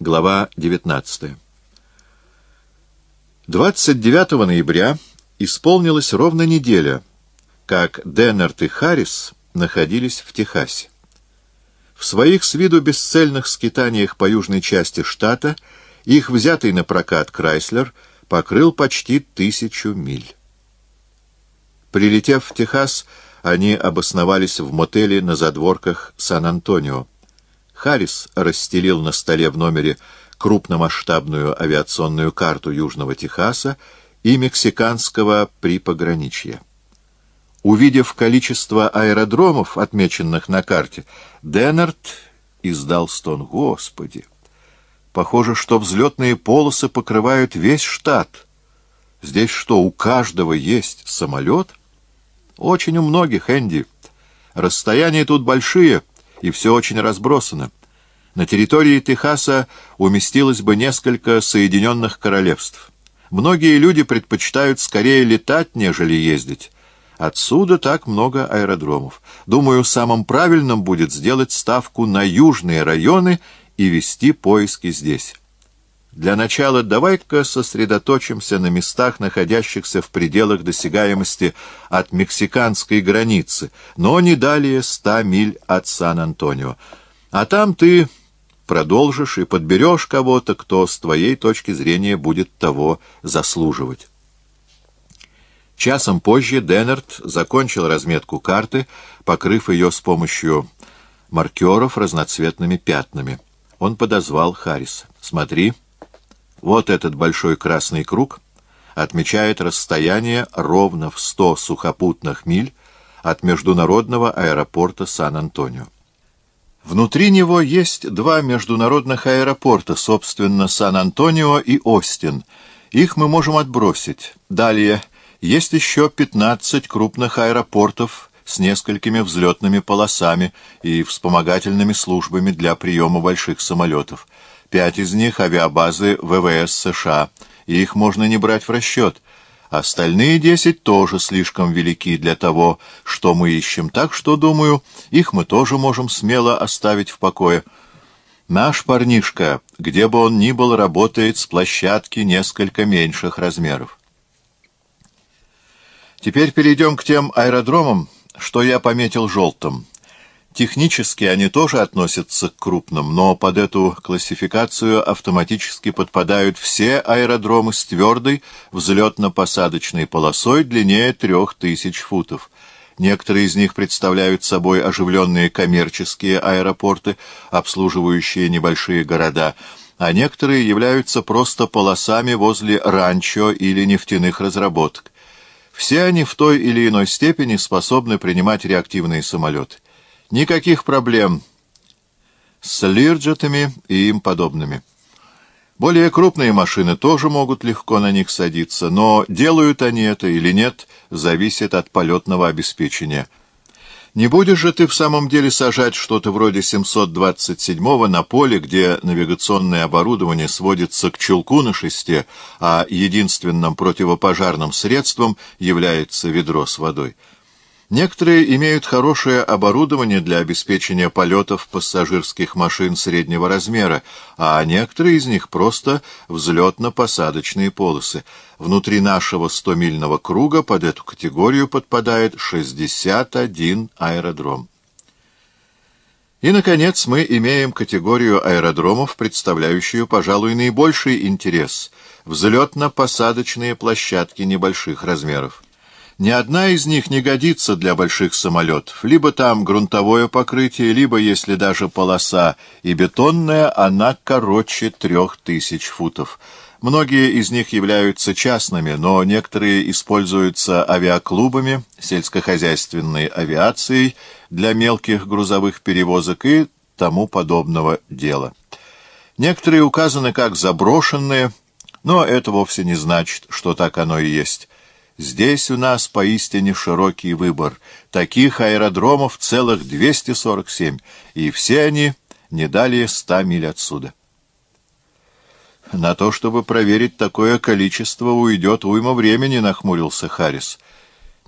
Глава 19. 29 ноября исполнилась ровно неделя, как Деннерт и Харрис находились в Техасе. В своих с виду бесцельных скитаниях по южной части штата их взятый на прокат Крайслер покрыл почти тысячу миль. Прилетев в Техас, они обосновались в мотеле на задворках Сан-Антонио. Харрис расстелил на столе в номере крупномасштабную авиационную карту Южного Техаса и мексиканского припограничья. Увидев количество аэродромов, отмеченных на карте, Деннерт издал стон «Господи!». Похоже, что взлетные полосы покрывают весь штат. Здесь что, у каждого есть самолет? Очень у многих, Энди. Расстояния тут большие, и все очень разбросано. На территории Техаса уместилось бы несколько Соединенных Королевств. Многие люди предпочитают скорее летать, нежели ездить. Отсюда так много аэродромов. Думаю, самым правильным будет сделать ставку на южные районы и вести поиски здесь. Для начала давай-ка сосредоточимся на местах, находящихся в пределах досягаемости от мексиканской границы, но не далее ста миль от Сан-Антонио. А там ты продолжишь и подберешь кого-то, кто с твоей точки зрения будет того заслуживать. Часом позже Деннерт закончил разметку карты, покрыв ее с помощью маркеров разноцветными пятнами. Он подозвал Харриса. «Смотри». Вот этот большой красный круг отмечает расстояние ровно в 100 сухопутных миль от международного аэропорта Сан-Антонио. Внутри него есть два международных аэропорта, собственно, Сан-Антонио и Остин. Их мы можем отбросить. Далее есть еще 15 крупных аэропортов с несколькими взлетными полосами и вспомогательными службами для приема больших самолетов. Пять из них — авиабазы ВВС США, и их можно не брать в расчет. Остальные десять тоже слишком велики для того, что мы ищем, так что, думаю, их мы тоже можем смело оставить в покое. Наш парнишка, где бы он ни был, работает с площадки несколько меньших размеров. Теперь перейдем к тем аэродромам, что я пометил желтым. Технически они тоже относятся к крупным, но под эту классификацию автоматически подпадают все аэродромы с твердой взлетно-посадочной полосой длиннее 3000 футов. Некоторые из них представляют собой оживленные коммерческие аэропорты, обслуживающие небольшие города, а некоторые являются просто полосами возле ранчо или нефтяных разработок. Все они в той или иной степени способны принимать реактивные самолеты. Никаких проблем с лирджетами и им подобными. Более крупные машины тоже могут легко на них садиться, но делают они это или нет, зависит от полетного обеспечения. Не будешь же ты в самом деле сажать что-то вроде 727-го на поле, где навигационное оборудование сводится к чулку на шесте, а единственным противопожарным средством является ведро с водой. Некоторые имеют хорошее оборудование для обеспечения полетов пассажирских машин среднего размера, а некоторые из них просто взлетно-посадочные полосы. Внутри нашего 100-мильного круга под эту категорию подпадает 61 аэродром. И, наконец, мы имеем категорию аэродромов, представляющую, пожалуй, наибольший интерес – взлетно-посадочные площадки небольших размеров. Ни одна из них не годится для больших самолетов. Либо там грунтовое покрытие, либо, если даже полоса и бетонная, она короче трех тысяч футов. Многие из них являются частными, но некоторые используются авиаклубами, сельскохозяйственной авиацией для мелких грузовых перевозок и тому подобного дела. Некоторые указаны как заброшенные, но это вовсе не значит, что так оно и есть. Здесь у нас поистине широкий выбор. Таких аэродромов целых 247, и все они не далее 100 миль отсюда. На то, чтобы проверить такое количество, уйдет уйма времени, нахмурился Харрис.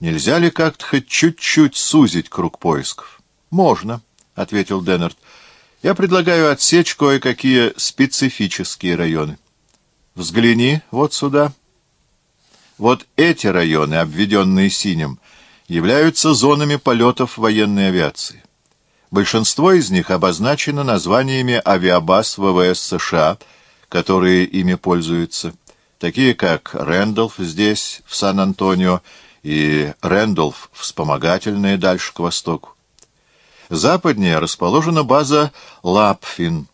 Нельзя ли как-то хоть чуть-чуть сузить круг поисков? Можно, ответил Деннерт. Я предлагаю отсечь кое-какие специфические районы. Взгляни вот сюда. Вот эти районы, обведенные синим, являются зонами полетов военной авиации. Большинство из них обозначено названиями авиабаз ВВС США, которые ими пользуются, такие как Рэндалф здесь, в Сан-Антонио, и Рэндалф вспомогательные дальше к востоку. Западнее расположена база Лапфин.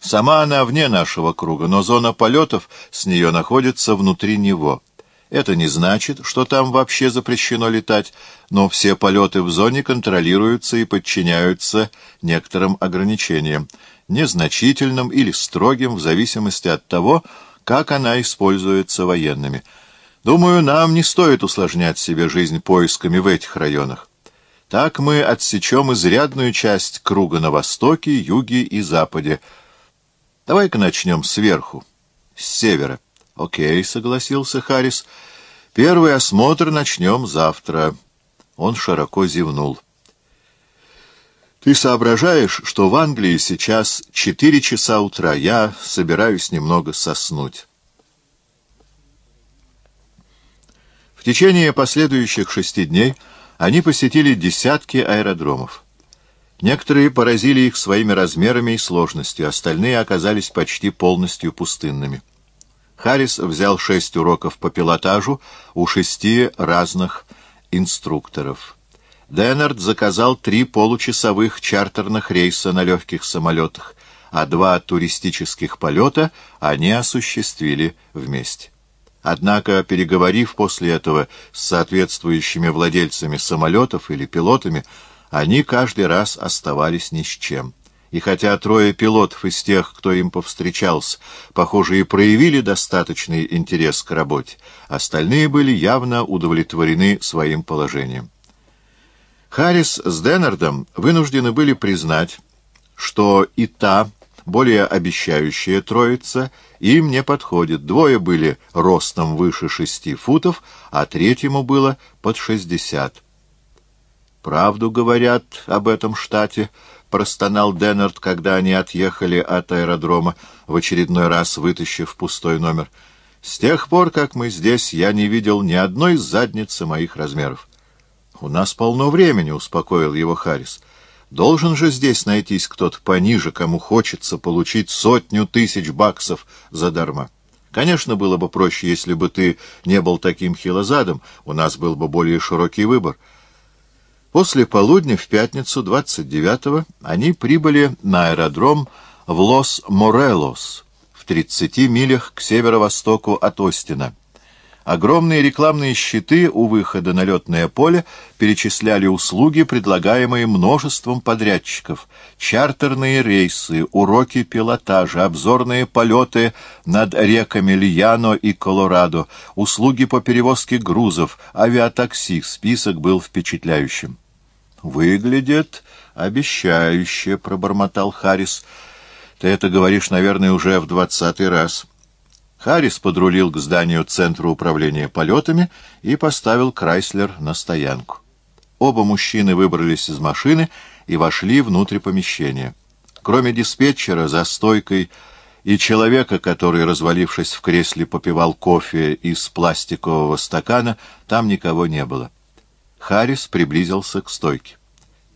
Сама она вне нашего круга, но зона полетов с нее находится внутри него. Это не значит, что там вообще запрещено летать, но все полеты в зоне контролируются и подчиняются некоторым ограничениям, незначительным или строгим в зависимости от того, как она используется военными. Думаю, нам не стоит усложнять себе жизнь поисками в этих районах. Так мы отсечем изрядную часть круга на востоке, юге и западе. Давай-ка начнем сверху, с севера. Окей, согласился Харрис. Первый осмотр начнем завтра. Он широко зевнул. Ты соображаешь, что в Англии сейчас четыре часа утра. Я собираюсь немного соснуть. В течение последующих шести дней они посетили десятки аэродромов. Некоторые поразили их своими размерами и сложностью, остальные оказались почти полностью пустынными. Харрис взял шесть уроков по пилотажу у шести разных инструкторов. Деннард заказал три получасовых чартерных рейса на легких самолетах, а два туристических полета они осуществили вместе. Однако, переговорив после этого с соответствующими владельцами самолетов или пилотами, они каждый раз оставались ни с чем. И хотя трое пилотов из тех, кто им повстречался, похоже, и проявили достаточный интерес к работе, остальные были явно удовлетворены своим положением. Харрис с Деннардом вынуждены были признать, что и та, более обещающая троица им не подходит. Двое были ростом выше шести футов, а третьему было под шестьдесят. «Правду говорят об этом штате», — простонал Деннерт, когда они отъехали от аэродрома, в очередной раз вытащив пустой номер. «С тех пор, как мы здесь, я не видел ни одной задницы моих размеров». «У нас полно времени», — успокоил его Харрис. Должен же здесь найтись кто-то пониже, кому хочется получить сотню тысяч баксов задарма. Конечно, было бы проще, если бы ты не был таким хилозадом, у нас был бы более широкий выбор. После полудня в пятницу 29-го они прибыли на аэродром в Лос-Морелос, в 30 милях к северо-востоку от Остина. Огромные рекламные щиты у выхода на летное поле перечисляли услуги, предлагаемые множеством подрядчиков. Чартерные рейсы, уроки пилотажа, обзорные полеты над реками Льяно и Колорадо, услуги по перевозке грузов, авиатакси. Список был впечатляющим. «Выглядит обещающе», — пробормотал Харрис. «Ты это говоришь, наверное, уже в двадцатый раз». Харрис подрулил к зданию Центра управления полетами и поставил Крайслер на стоянку. Оба мужчины выбрались из машины и вошли внутрь помещения. Кроме диспетчера за стойкой и человека, который, развалившись в кресле, попивал кофе из пластикового стакана, там никого не было. Харрис приблизился к стойке.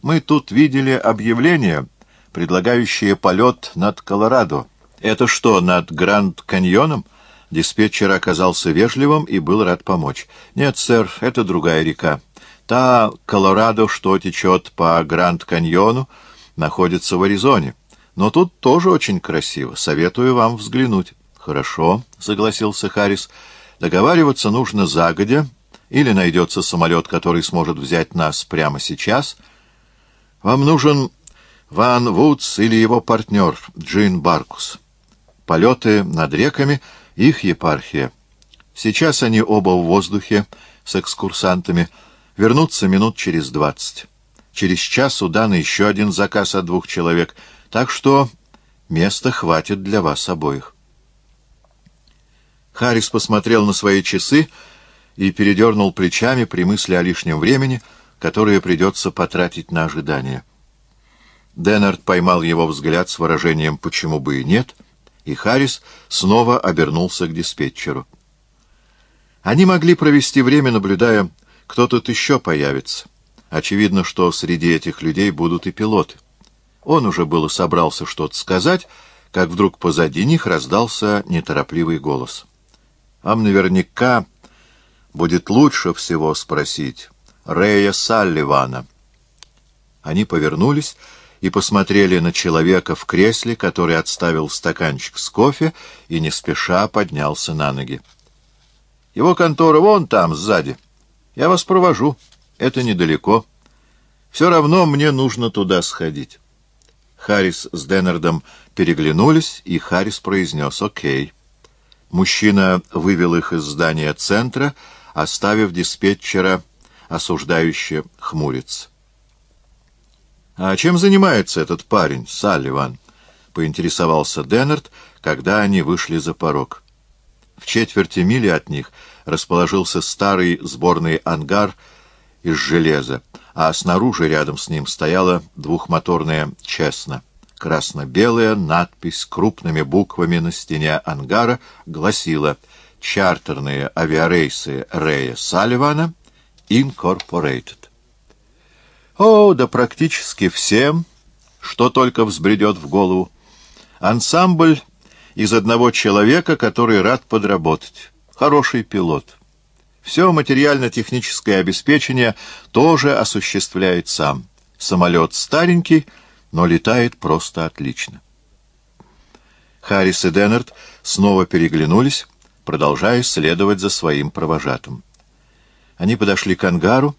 «Мы тут видели объявление, предлагающее полет над Колорадо. Это что, над Гранд-Каньоном?» Диспетчер оказался вежливым и был рад помочь. «Нет, сэр, это другая река. Та Колорадо, что течет по Гранд-Каньону, находится в Аризоне. Но тут тоже очень красиво. Советую вам взглянуть». «Хорошо», — согласился Харрис. «Договариваться нужно загодя, или найдется самолет, который сможет взять нас прямо сейчас. Вам нужен Ван Вудс или его партнер Джин Баркус. Полеты над реками — их епархия. Сейчас они оба в воздухе с экскурсантами, вернутся минут через двадцать. Через час у Даны еще один заказ от двух человек, так что места хватит для вас обоих. Харрис посмотрел на свои часы и передернул плечами при мысли о лишнем времени, которое придется потратить на ожидание. Деннард поймал его взгляд с выражением «почему бы и нет», и Харрис снова обернулся к диспетчеру. Они могли провести время, наблюдая, кто тут еще появится. Очевидно, что среди этих людей будут и пилоты. Он уже было собрался что-то сказать, как вдруг позади них раздался неторопливый голос. «Вам наверняка будет лучше всего спросить Рэя Салливана». Они повернулись и посмотрели на человека в кресле, который отставил стаканчик с кофе и не спеша поднялся на ноги. «Его контора вон там, сзади. Я вас провожу». Это недалеко. Все равно мне нужно туда сходить. Харрис с Деннердом переглянулись, и Харрис произнес «Окей». Мужчина вывел их из здания центра, оставив диспетчера, осуждающе хмуриться. «А чем занимается этот парень, Салливан?» — поинтересовался Деннерд, когда они вышли за порог. В четверти мили от них расположился старый сборный ангар — из железа, а снаружи рядом с ним стояла двухмоторная «Честно». Красно-белая надпись крупными буквами на стене ангара гласила «Чартерные авиарейсы Рэя Салливана Инкорпорейтед». О, да практически всем, что только взбредет в голову. Ансамбль из одного человека, который рад подработать. Хороший пилот. Все материально-техническое обеспечение тоже осуществляет сам. Самолет старенький, но летает просто отлично. Харрис и Деннерт снова переглянулись, продолжая следовать за своим провожатым. Они подошли к ангару,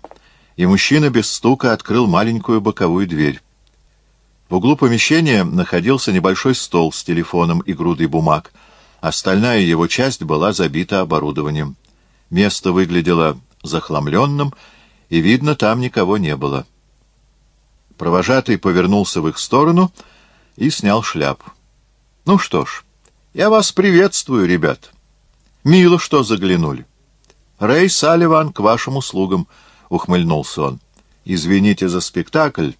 и мужчина без стука открыл маленькую боковую дверь. В углу помещения находился небольшой стол с телефоном и грудой бумаг. Остальная его часть была забита оборудованием. Место выглядело захламленным, и, видно, там никого не было. Провожатый повернулся в их сторону и снял шляпу. — Ну что ж, я вас приветствую, ребят. Мило, что заглянули. — Рэй Салливан к вашим услугам, — ухмыльнулся он. — Извините за спектакль,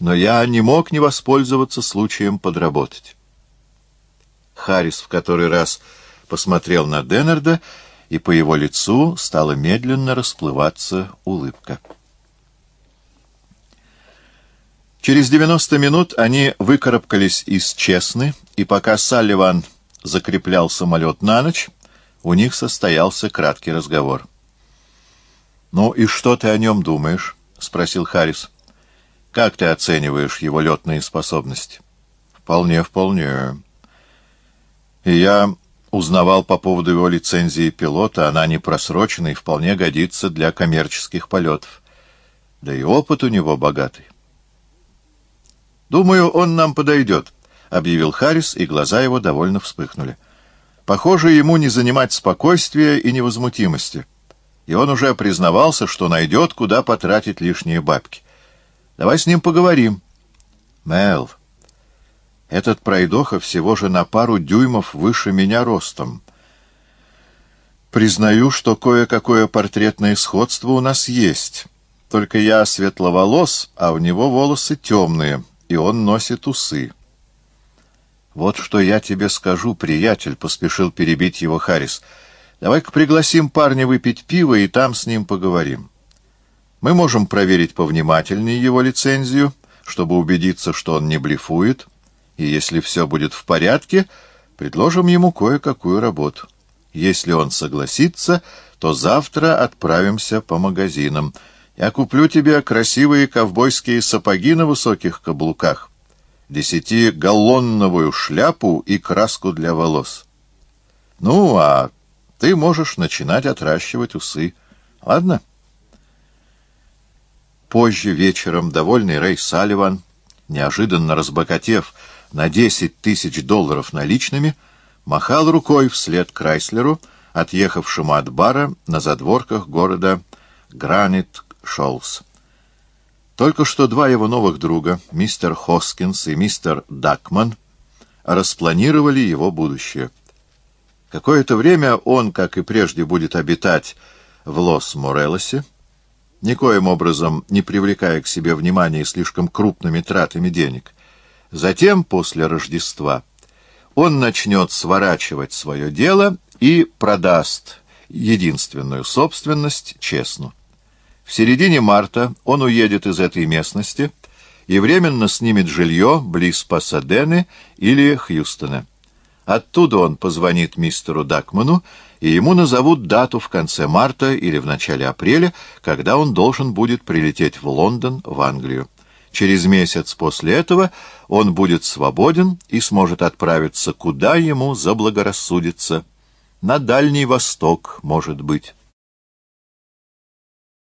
но я не мог не воспользоваться случаем подработать. Харрис в который раз посмотрел на Деннерда и по его лицу стала медленно расплываться улыбка. Через 90 минут они выкарабкались из Честны, и пока Салливан закреплял самолет на ночь, у них состоялся краткий разговор. «Ну и что ты о нем думаешь?» — спросил Харрис. «Как ты оцениваешь его летные способности?» «Вполне, вполне. И я узнавал по поводу его лицензии пилота, она не просрочена и вполне годится для коммерческих полетов. Да и опыт у него богатый. «Думаю, он нам подойдет», — объявил Харрис, и глаза его довольно вспыхнули. «Похоже, ему не занимать спокойствия и невозмутимости, и он уже признавался, что найдет, куда потратить лишние бабки. Давай с ним поговорим». «Мэл», этот пройдоха всего же на пару дюймов выше меня ростом. Признаю, что кое-какое портретное сходство у нас есть. Только я светловолос, а у него волосы темные, и он носит усы. «Вот что я тебе скажу, приятель», — поспешил перебить его Харрис. «Давай-ка пригласим парня выпить пиво, и там с ним поговорим. Мы можем проверить повнимательнее его лицензию, чтобы убедиться, что он не блефует» и если все будет в порядке, предложим ему кое-какую работу. Если он согласится, то завтра отправимся по магазинам. Я куплю тебе красивые ковбойские сапоги на высоких каблуках, десятигаллонновую шляпу и краску для волос. Ну, а ты можешь начинать отращивать усы. Ладно? Позже вечером довольный Рэй Салливан, неожиданно разбогатев, на 10 тысяч долларов наличными, махал рукой вслед Крайслеру, отъехавшему от бара на задворках города Гранит-Шолс. Только что два его новых друга, мистер Хоскинс и мистер Дакман, распланировали его будущее. Какое-то время он, как и прежде, будет обитать в Лос-Морелосе, никоим образом не привлекая к себе внимания слишком крупными тратами денег. Затем, после Рождества, он начнет сворачивать свое дело и продаст единственную собственность честно. В середине марта он уедет из этой местности и временно снимет жилье близ Пасадены или Хьюстона. Оттуда он позвонит мистеру Дакману, и ему назовут дату в конце марта или в начале апреля, когда он должен будет прилететь в Лондон, в Англию. Через месяц после этого он будет свободен и сможет отправиться, куда ему заблагорассудится. На Дальний Восток, может быть.